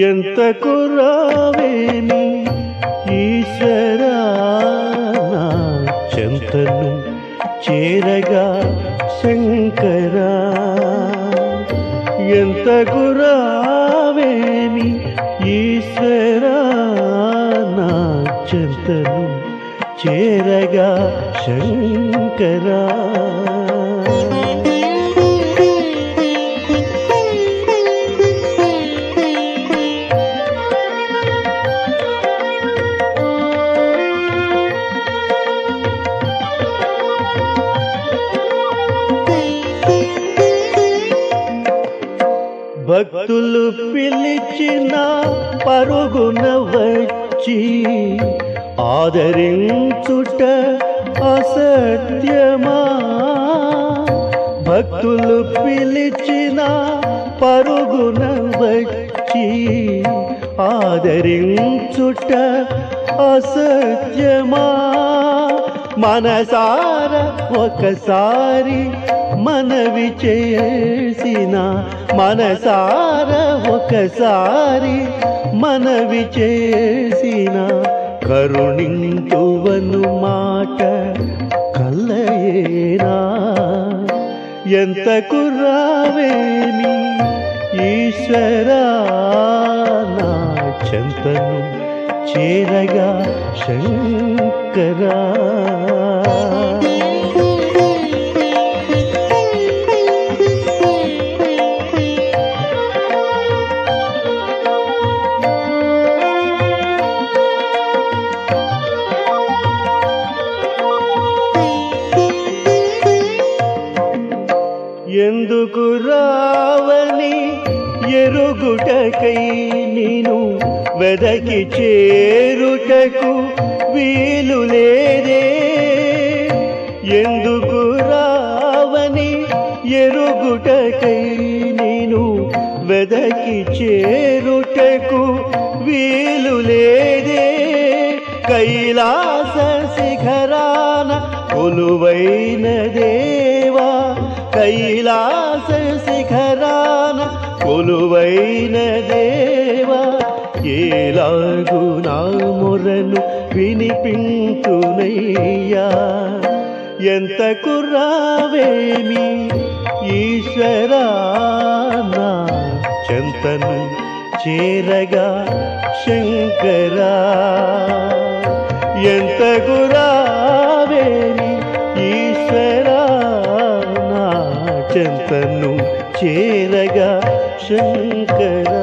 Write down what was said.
ఎంత కురావేని ఈశ్వరా చెంతను చేరగా శంకరా ఎంత కురావేని ఈశ్వరా చెంతను చేరగా శంకరా భక్తులు పిలిచిన పరుగున వచ్చి ఆదరించుట అసత్యమా? భక్తులు పిలిచిన పరుగున వచ్చి ఆదరించుట అసత్యమా? మనసార ఒకసారి మనవి చేసిన మనసార ఒకసారి మనవి చేసిన కరుణింతువను మాట కల్లయేనా ఎంత కుర్రావేమి ఈశ్వరా? నా చెంతను చేరగా శంకరా ఎందుకు రావని ఎరుగుటకై నేను వెదకి చేరుటకు వీలు లేదే. ఎందుకు రావని ఎరుగుటకై నేను వెదకి చేరుటకు వీలు లేదే. కైలాస శిఖరాన కొలువైన దేవా కైలాస కొలువైన దేవా ఏలాగు నా మొరను వినిపించునయ్యా. ఎంత కుర్రావేమి ఈశ్వరా నా చెంతను చేరగా శంకరా. ఎంత గురావేమి ఈశ్వరా నా చెంతను చేరగా శంకరా